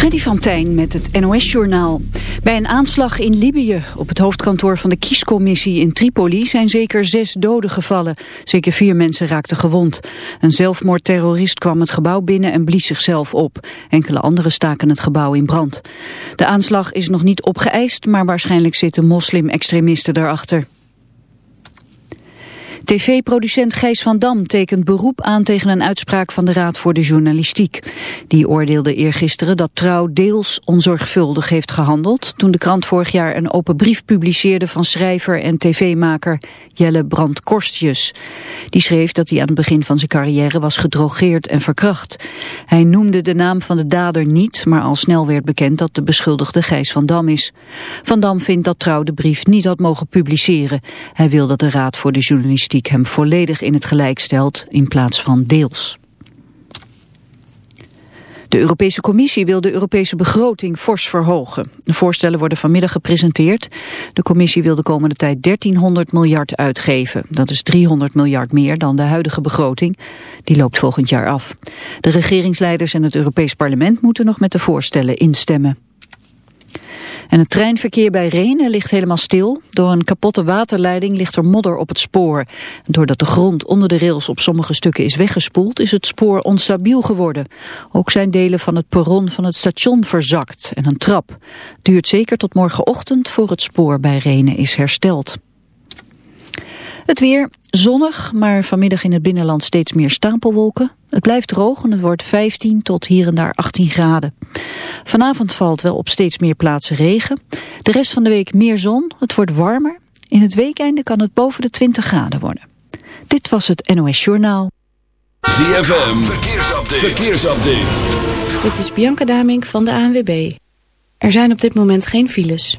Freddy van met het NOS-journaal. Bij een aanslag in Libië op het hoofdkantoor van de kiescommissie in Tripoli zijn zeker zes doden gevallen. Zeker vier mensen raakten gewond. Een zelfmoordterrorist kwam het gebouw binnen en blies zichzelf op. Enkele anderen staken het gebouw in brand. De aanslag is nog niet opgeëist, maar waarschijnlijk zitten moslim-extremisten daarachter. TV-producent Gijs van Dam tekent beroep aan tegen een uitspraak van de Raad voor de Journalistiek. Die oordeelde eergisteren dat Trouw deels onzorgvuldig heeft gehandeld... toen de krant vorig jaar een open brief publiceerde van schrijver en tv-maker Jelle Brand-Korstjes. Die schreef dat hij aan het begin van zijn carrière was gedrogeerd en verkracht. Hij noemde de naam van de dader niet, maar al snel werd bekend dat de beschuldigde Gijs van Dam is. Van Dam vindt dat Trouw de brief niet had mogen publiceren. Hij wil dat de Raad voor de Journalistiek hem volledig in het gelijk stelt in plaats van deels. De Europese Commissie wil de Europese begroting fors verhogen. De voorstellen worden vanmiddag gepresenteerd. De Commissie wil de komende tijd 1300 miljard uitgeven. Dat is 300 miljard meer dan de huidige begroting. Die loopt volgend jaar af. De regeringsleiders en het Europees Parlement moeten nog met de voorstellen instemmen. En het treinverkeer bij Renen ligt helemaal stil. Door een kapotte waterleiding ligt er modder op het spoor. Doordat de grond onder de rails op sommige stukken is weggespoeld... is het spoor onstabiel geworden. Ook zijn delen van het perron van het station verzakt en een trap. Duurt zeker tot morgenochtend voor het spoor bij Renen is hersteld. Het weer zonnig, maar vanmiddag in het binnenland steeds meer stapelwolken. Het blijft droog en het wordt 15 tot hier en daar 18 graden. Vanavond valt wel op steeds meer plaatsen regen. De rest van de week meer zon, het wordt warmer. In het weekende kan het boven de 20 graden worden. Dit was het NOS Journaal. ZFM, verkeersupdate. verkeersupdate. Dit is Bianca Damink van de ANWB. Er zijn op dit moment geen files.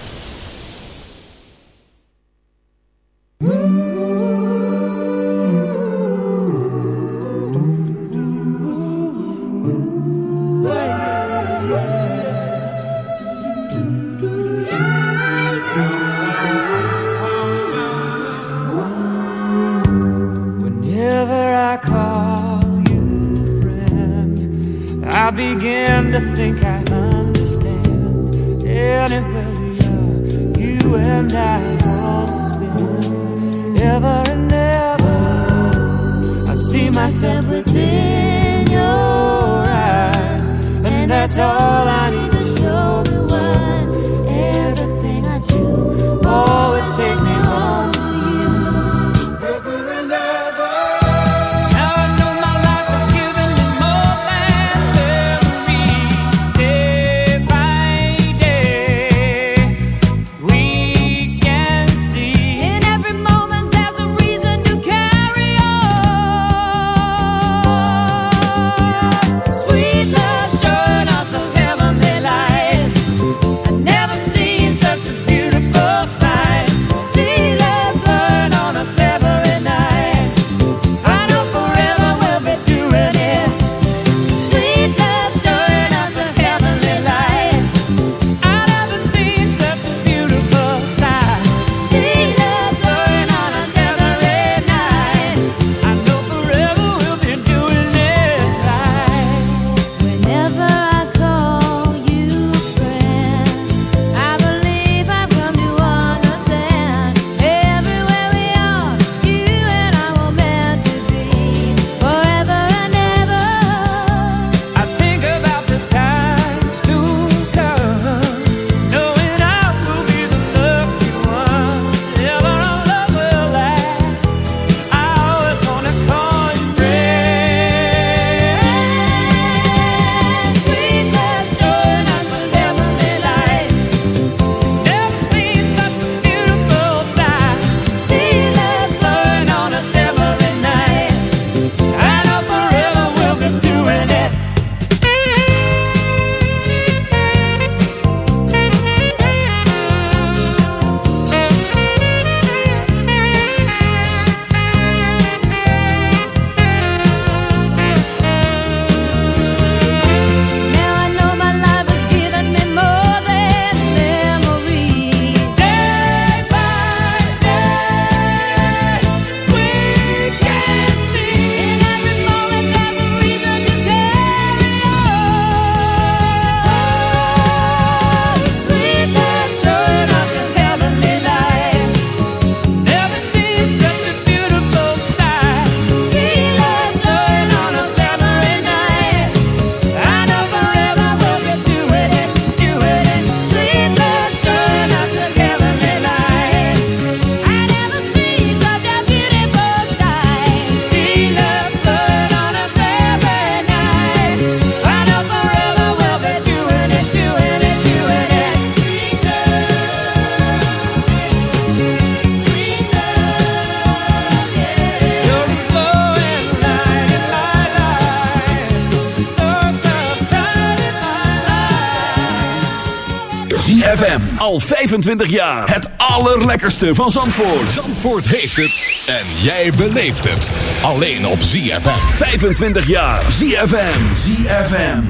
Al 25 jaar. Het allerlekkerste van Zandvoort. Zandvoort heeft het. En jij beleeft het. Alleen op ZFM. 25 jaar. ZFM. ZFM.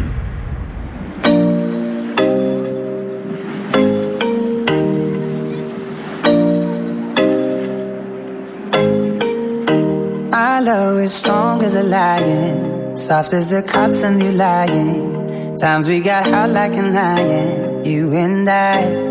My love is strong as a lion. Soft as the cotton you lying. Times we got hot like an iron. You and I.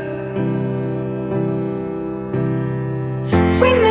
we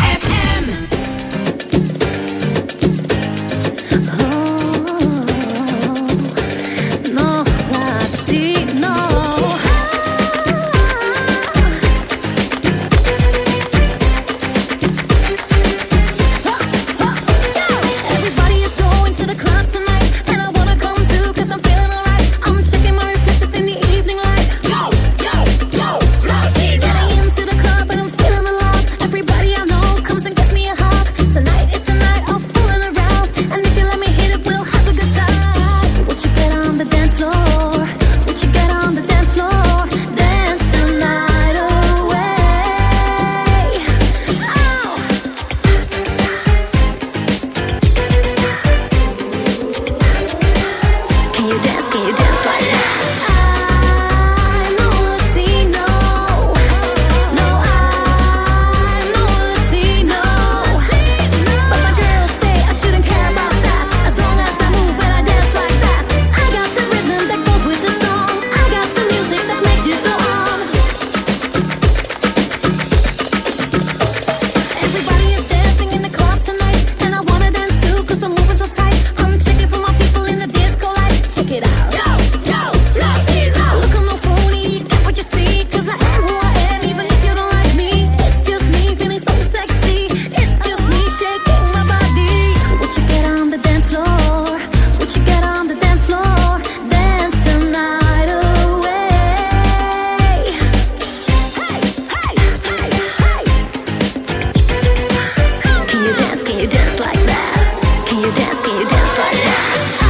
dance like that.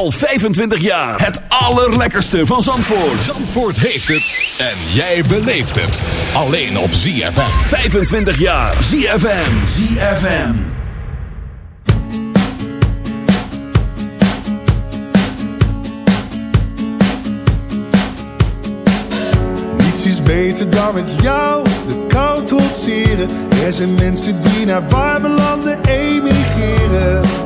Al 25 jaar. Het allerlekkerste van Zandvoort. Zandvoort heeft het. En jij beleeft het. Alleen op ZFM. 25 jaar. ZFM. ZFM. Niets is beter dan met jou de kou trotseren. Er zijn mensen die naar warme landen emigreren.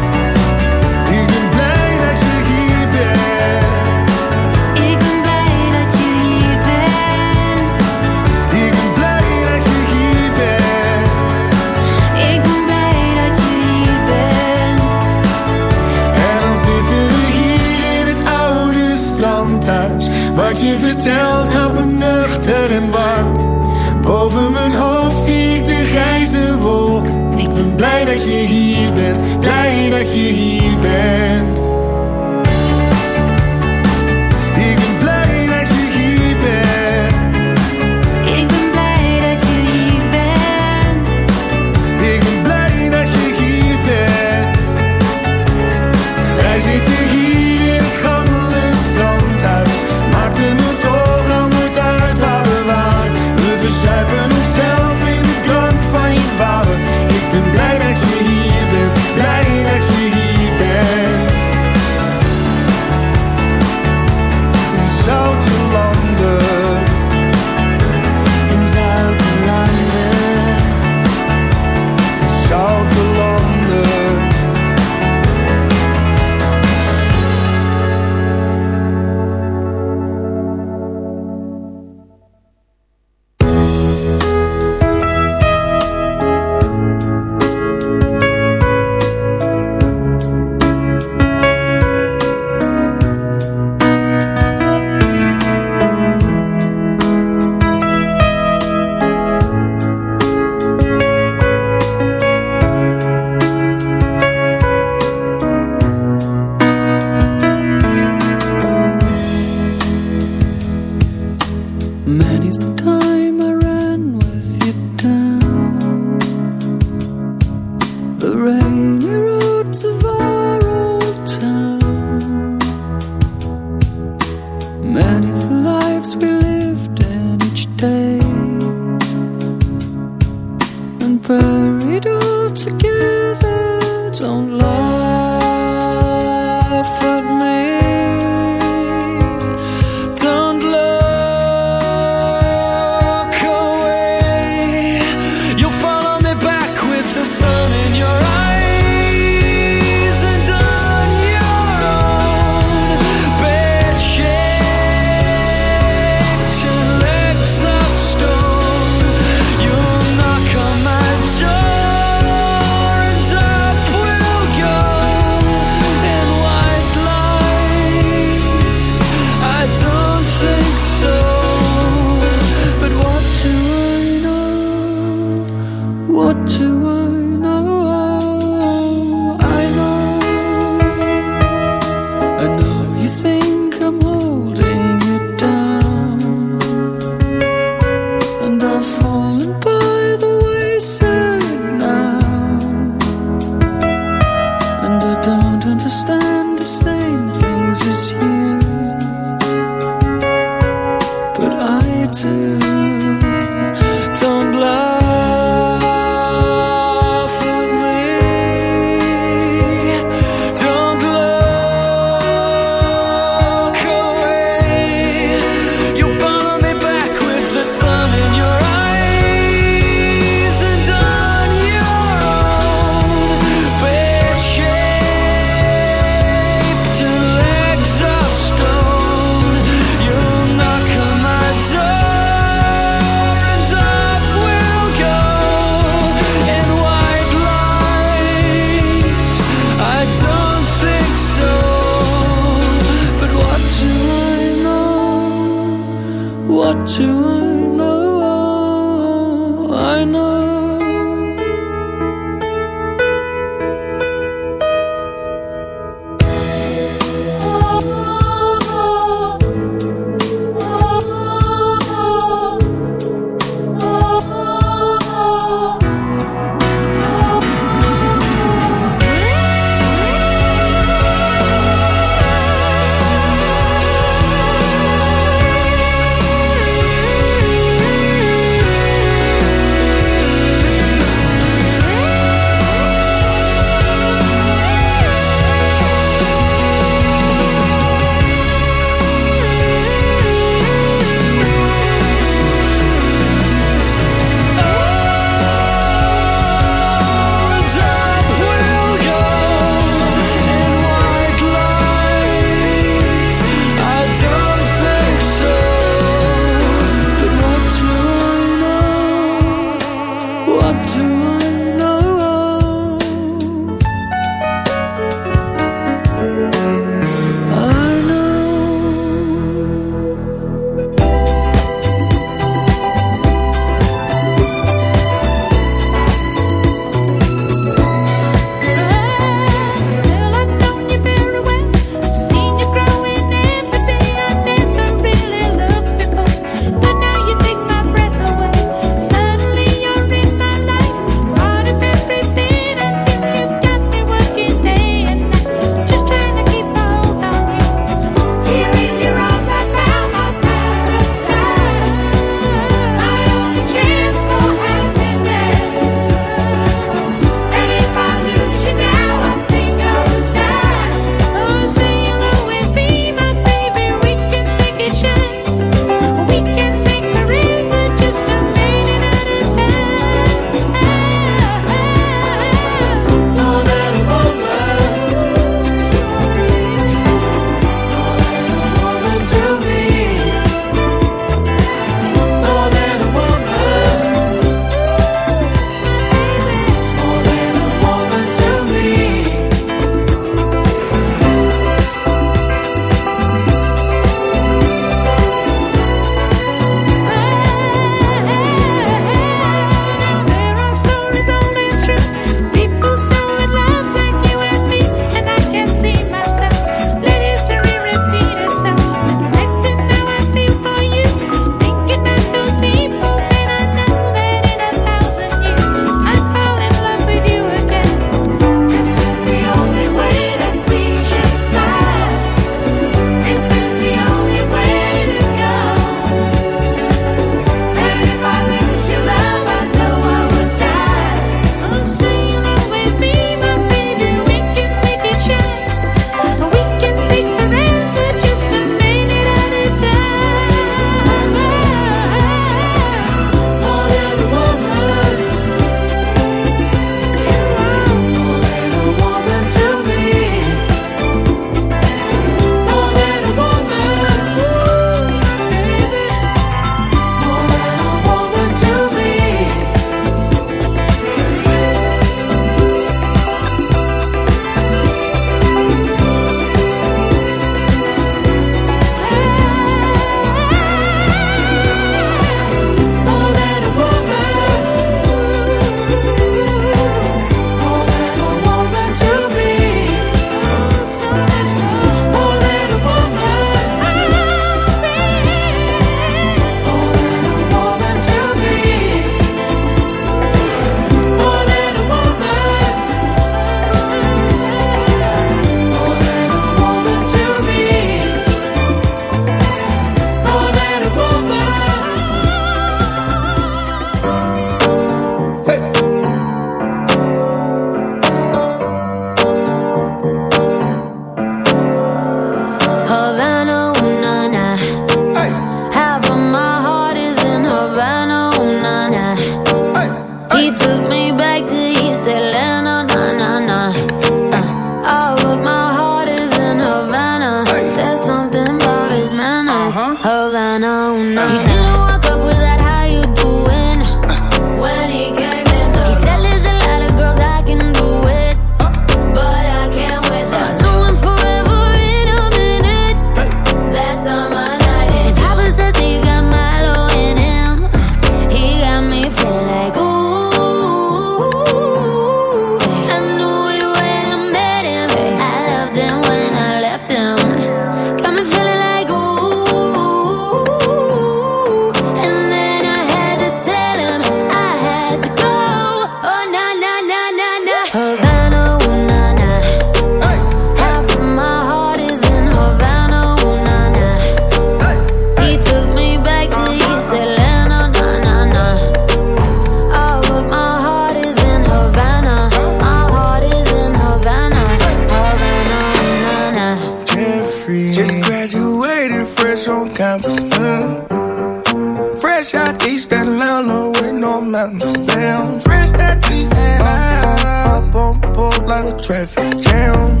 Jam.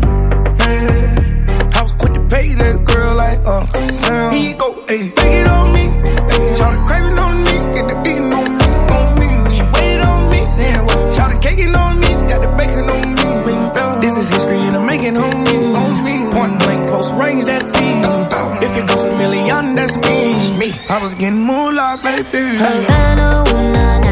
Man, I was quick to pay that girl like uh, Uncle Sam. You go, ayy, take it on me. Ayy, shout the craving on me, get the beating on me, on me. She waited on me, then what? Shout the caking on me, got the bacon on me. This is history and I'm making me, on me. Point blank, close range, that feed. If it goes a million, that's me. me. I was getting moolah, baby. Havana, ooh, na, na.